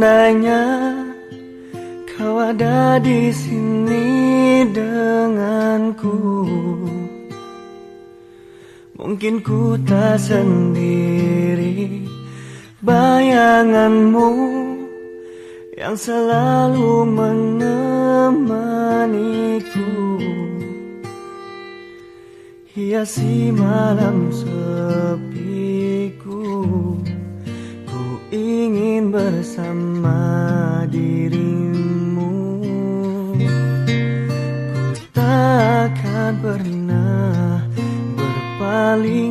nanya kau ada di sini denganku. Mungkin ku tak sendiri bayanganmu yang selalu menemaniku. Hiasi malam sepi ingin bersama dirimu. Ku takkan pernah berpaling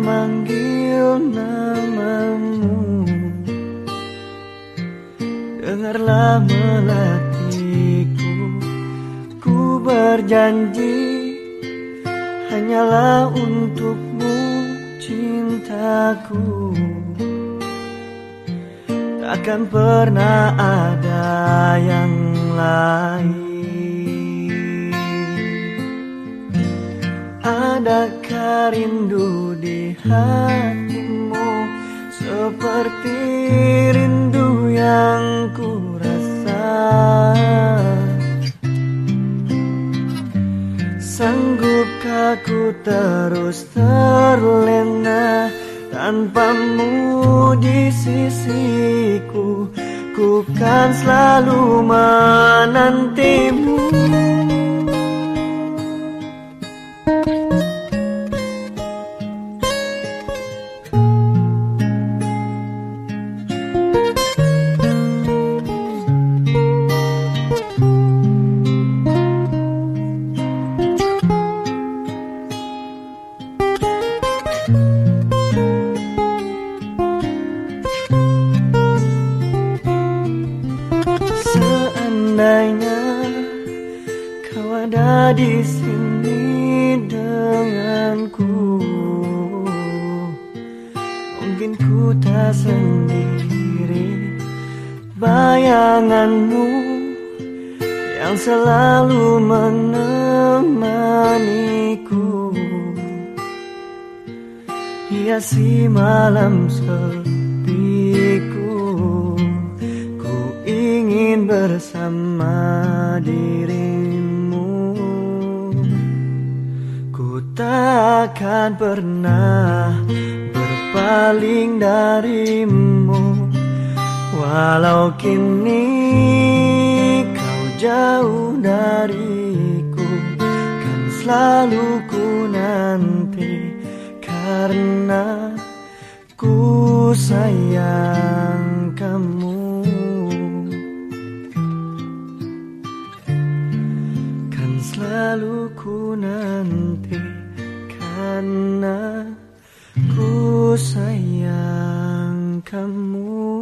memanggil namamu. Dengarlah melatiku. Ku berjanji Hanyalah untukmu cintaku. Takkan pernah ada yang lain Adakah rindu di hatimu? Seperti rindu yang ku rasa Sanggupkah ku terus terlena Tanpamu di sisiku? Ku kan selalu menantimu di sini denganku, mungkin ku tak sendiri. Bayanganmu yang selalu menemaniku, hiasi malam sepiku. Ingin bersama dirimu takkan pernah berpaling darimu. Walau kini kau jauh dariku Kan selalu ku nanti Karena ku sayang kamu. Selalu ku nanti karena ku sayang kamu